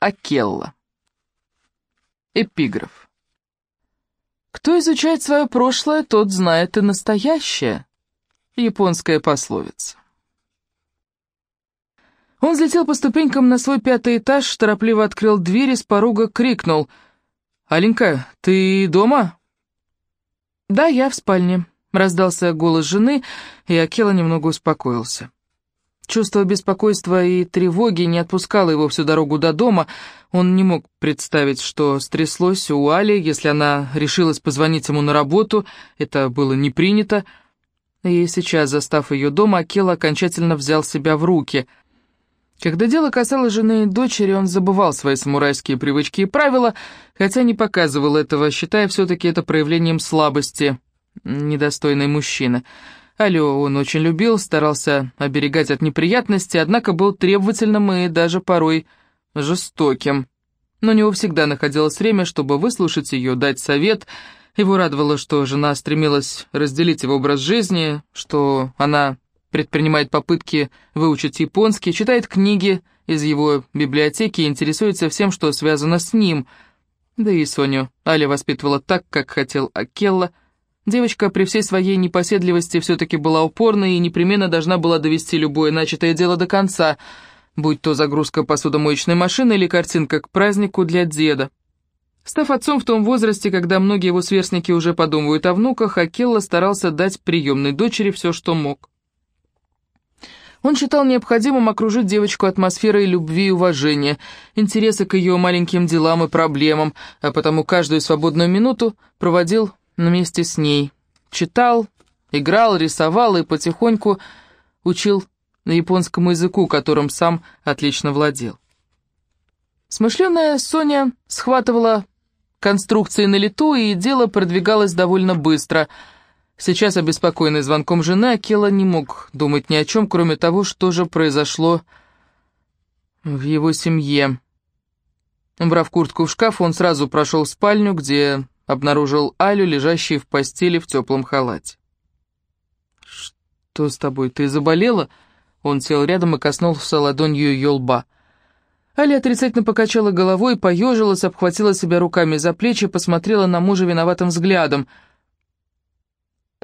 Акелла. Эпиграф. Кто изучает свое прошлое, тот знает и настоящее. Японская пословица. Он взлетел по ступенькам на свой пятый этаж, торопливо открыл дверь и с порога крикнул. «Аленька, ты дома?» «Да, я в спальне», — раздался голос жены, и Акела немного успокоился. Чувство беспокойства и тревоги не отпускало его всю дорогу до дома. Он не мог представить, что стряслось у Али, если она решилась позвонить ему на работу. Это было не принято. И сейчас, застав ее дома, Акела окончательно взял себя в руки. Когда дело касалось жены и дочери, он забывал свои самурайские привычки и правила, хотя не показывал этого, считая все-таки это проявлением слабости недостойной мужчины. Алло он очень любил, старался оберегать от неприятностей, однако был требовательным и даже порой жестоким. Но у него всегда находилось время, чтобы выслушать ее, дать совет. Его радовало, что жена стремилась разделить его образ жизни, что она предпринимает попытки выучить японский, читает книги из его библиотеки и интересуется всем, что связано с ним. Да и Соню Аля воспитывала так, как хотел Акелла, Девочка при всей своей непоседливости все-таки была упорной и непременно должна была довести любое начатое дело до конца, будь то загрузка посудомоечной машины или картинка к празднику для деда. Став отцом в том возрасте, когда многие его сверстники уже подумывают о внуках, Акелла старался дать приемной дочери все, что мог. Он считал необходимым окружить девочку атмосферой любви и уважения, интереса к ее маленьким делам и проблемам, а потому каждую свободную минуту проводил вместе с ней. Читал, играл, рисовал и потихоньку учил на японскому языку, которым сам отлично владел. Смышленая Соня схватывала конструкции на лету, и дело продвигалось довольно быстро. Сейчас, обеспокоенный звонком жены, Акела не мог думать ни о чем, кроме того, что же произошло в его семье. Убрав куртку в шкаф, он сразу прошел в спальню, где обнаружил Алю, лежащей в постели в теплом халате. «Что с тобой, ты заболела?» Он сел рядом и коснулся ладонью ее лба. Аля отрицательно покачала головой, поежилась, обхватила себя руками за плечи, посмотрела на мужа виноватым взглядом.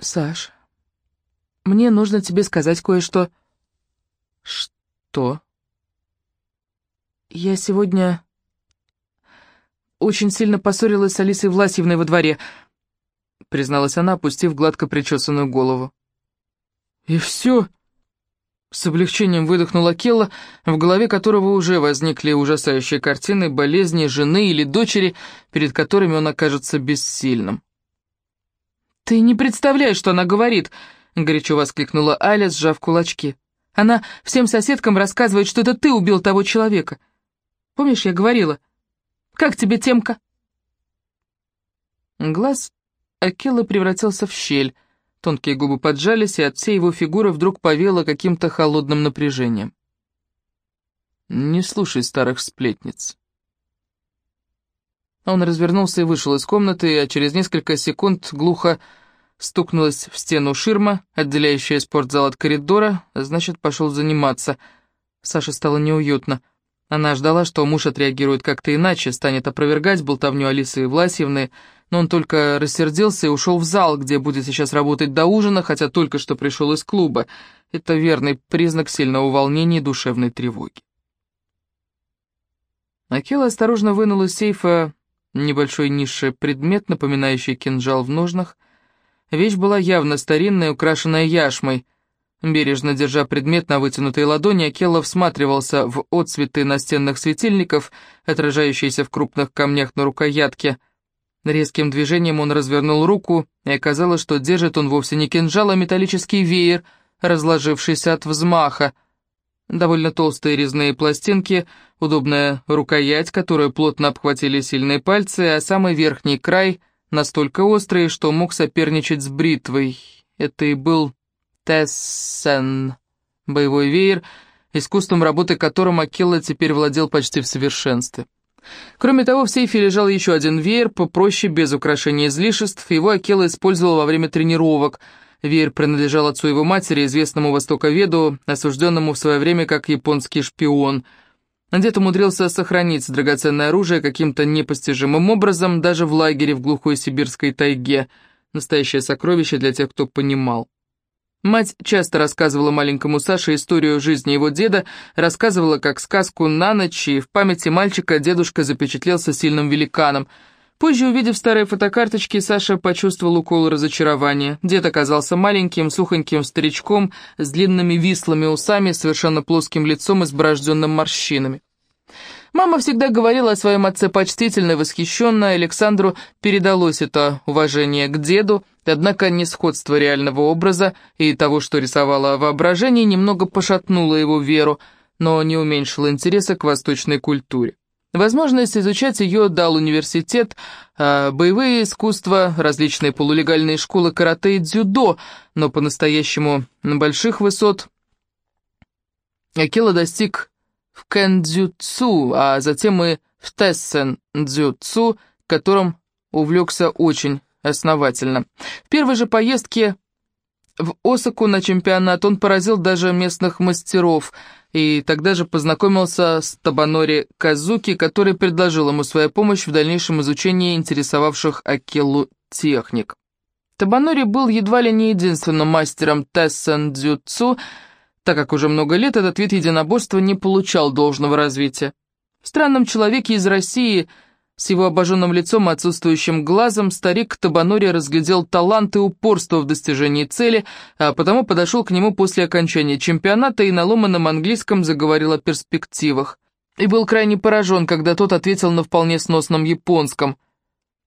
«Саш, мне нужно тебе сказать кое-что». «Что?» «Я сегодня очень сильно поссорилась с Алисой Власьевной во дворе», — призналась она, опустив гладко причесанную голову. «И все?» С облегчением выдохнула Келла, в голове которого уже возникли ужасающие картины болезни жены или дочери, перед которыми он окажется бессильным. «Ты не представляешь, что она говорит!» — горячо воскликнула Аля, сжав кулачки. «Она всем соседкам рассказывает, что это ты убил того человека. Помнишь, я говорила, как тебе темка?» Глаз Акелла превратился в щель. Тонкие губы поджались, и от всей его фигуры вдруг повело каким-то холодным напряжением. «Не слушай старых сплетниц». Он развернулся и вышел из комнаты, а через несколько секунд глухо стукнулась в стену ширма, отделяющая спортзал от коридора, значит, пошел заниматься. Саше стало неуютно. Она ждала, что муж отреагирует как-то иначе, станет опровергать болтовню Алисы Власьевны, но он только рассердился и ушел в зал, где будет сейчас работать до ужина, хотя только что пришел из клуба. Это верный признак сильного волнения и душевной тревоги. Акела осторожно вынул из сейфа небольшой ниши предмет, напоминающий кинжал в ножнах. Вещь была явно старинная, украшенная яшмой — Бережно держа предмет на вытянутой ладони, Акелла всматривался в отцветы настенных светильников, отражающиеся в крупных камнях на рукоятке. Резким движением он развернул руку, и оказалось, что держит он вовсе не кинжал, а металлический веер, разложившийся от взмаха. Довольно толстые резные пластинки, удобная рукоять, которую плотно обхватили сильные пальцы, а самый верхний край настолько острый, что мог соперничать с бритвой. Это и был Тессен, боевой веер, искусством работы которым Акелла теперь владел почти в совершенстве. Кроме того, в сейфе лежал еще один веер, попроще, без украшения излишеств. Его Акелла использовал во время тренировок. Веер принадлежал отцу его матери, известному востоковеду, осужденному в свое время как японский шпион. Дед умудрился сохранить драгоценное оружие каким-то непостижимым образом даже в лагере в глухой сибирской тайге. Настоящее сокровище для тех, кто понимал. Мать часто рассказывала маленькому Саше историю жизни его деда, рассказывала как сказку на ночь, и в памяти мальчика дедушка запечатлелся сильным великаном. Позже, увидев старые фотокарточки, Саша почувствовал укол разочарования. Дед оказался маленьким, сухоньким старичком с длинными вислыми усами, совершенно плоским лицом и с морщинами. Мама всегда говорила о своем отце почтительно и восхищенно, Александру передалось это уважение к деду, однако несходство реального образа и того, что рисовало воображение, немного пошатнуло его веру, но не уменьшило интереса к восточной культуре. Возможность изучать ее дал университет, а боевые искусства, различные полулегальные школы карате и дзюдо, но по-настоящему на больших высот Акела достиг в кэндзюцу, а затем и в тессен-дзюцу, которым увлекся очень основательно. В первой же поездке в Осаку на чемпионат он поразил даже местных мастеров, и тогда же познакомился с Табанори Казуки, который предложил ему свою помощь в дальнейшем изучении интересовавших Акелу техник. Табанори был едва ли не единственным мастером тессен-дзюцу, так как уже много лет этот вид единоборства не получал должного развития. В странном человеке из России с его обожженным лицом и отсутствующим глазом старик Табанори разглядел талант и упорство в достижении цели, а потому подошел к нему после окончания чемпионата и на ломаном английском заговорил о перспективах. И был крайне поражен, когда тот ответил на вполне сносном японском.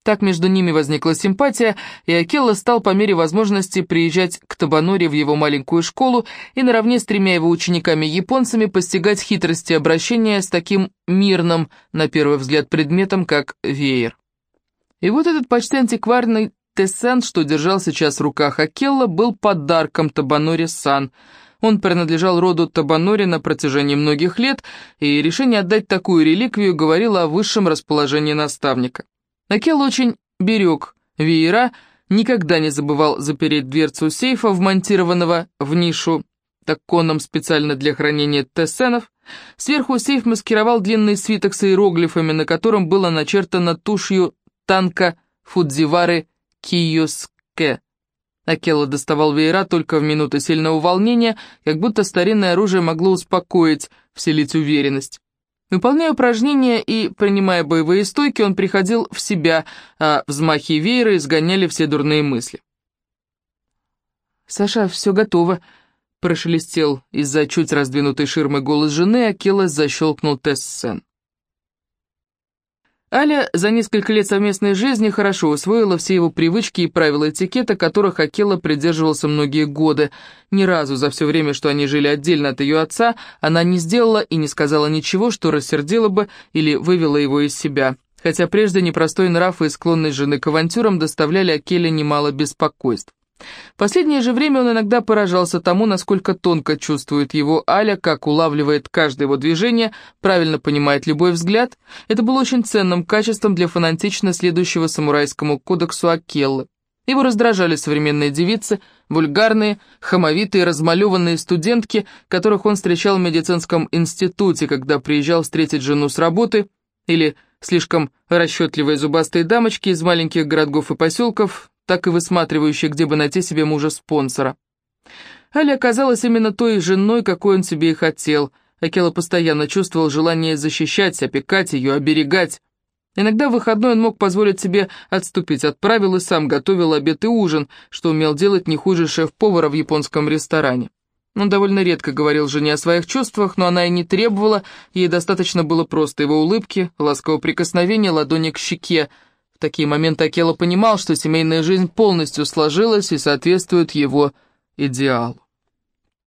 Так между ними возникла симпатия, и Акелла стал по мере возможности приезжать к Табаноре в его маленькую школу и наравне с тремя его учениками-японцами постигать хитрости обращения с таким мирным, на первый взгляд, предметом, как веер. И вот этот почти антикварный тессен, что держал сейчас в руках Акелла, был подарком Табаноре-сан. Он принадлежал роду Табанори на протяжении многих лет, и решение отдать такую реликвию говорило о высшем расположении наставника. Акел очень берег веера, никогда не забывал запереть дверцу сейфа, вмонтированного в нишу такконом специально для хранения тессенов. Сверху сейф маскировал длинный свиток с иероглифами, на котором было начертано тушью танка Фудзивары Киоске. Акела доставал веера только в минуты сильного волнения, как будто старинное оружие могло успокоить, вселить уверенность. Выполняя упражнения и принимая боевые стойки, он приходил в себя, а взмахи веера изгоняли все дурные мысли. «Саша, все готово», — прошелестел из-за чуть раздвинутой ширмы голос жены, а Келос защелкнул тест-сцен. Аля за несколько лет совместной жизни хорошо усвоила все его привычки и правила этикета, которых Акела придерживался многие годы. Ни разу за все время, что они жили отдельно от ее отца, она не сделала и не сказала ничего, что рассердило бы или вывело его из себя. Хотя прежде непростой нрав и склонность жены к авантюрам доставляли Акеле немало беспокойств. В последнее же время он иногда поражался тому, насколько тонко чувствует его Аля, как улавливает каждое его движение, правильно понимает любой взгляд. Это было очень ценным качеством для фанатично следующего самурайскому кодексу Акеллы. Его раздражали современные девицы, вульгарные, хамовитые, размалеванные студентки, которых он встречал в медицинском институте, когда приезжал встретить жену с работы, или слишком расчетливые зубастые дамочки из маленьких городков и поселков, так и высматривающий, где бы найти себе мужа-спонсора. Аля оказалась именно той женой, какой он себе и хотел. Акела постоянно чувствовал желание защищать, опекать ее, оберегать. Иногда в выходной он мог позволить себе отступить от правил и сам готовил обед и ужин, что умел делать не хуже шеф-повара в японском ресторане. Он довольно редко говорил жене о своих чувствах, но она и не требовала, ей достаточно было просто его улыбки, ласкового прикосновения, ладони к щеке, такие моменты Акела понимал, что семейная жизнь полностью сложилась и соответствует его идеалу.